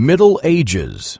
Middle Ages.